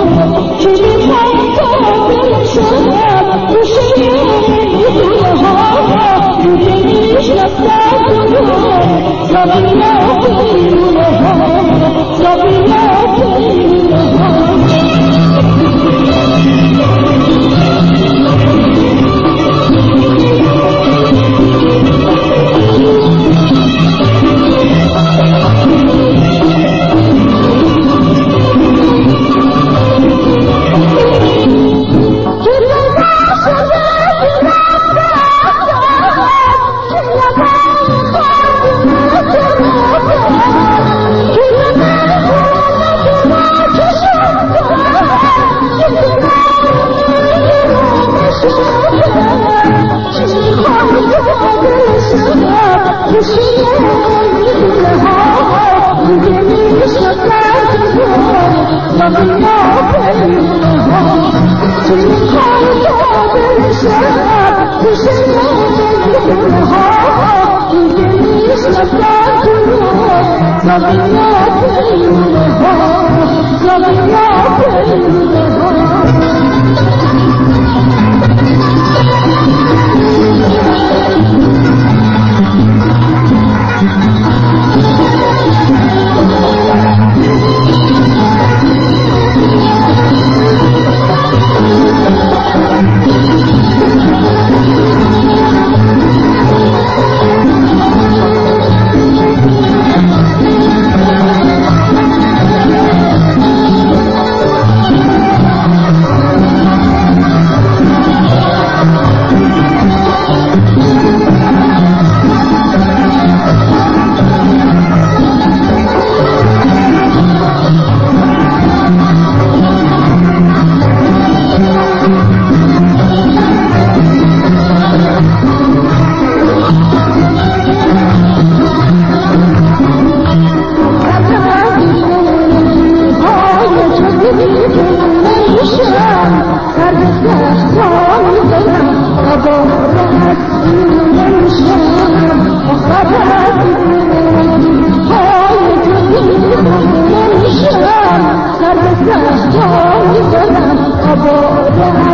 ojos. Loving your pretty little heart, loving your pretty little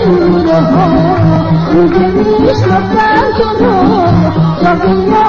Sakın yaşlatma çocuğu, sakın yaşlatma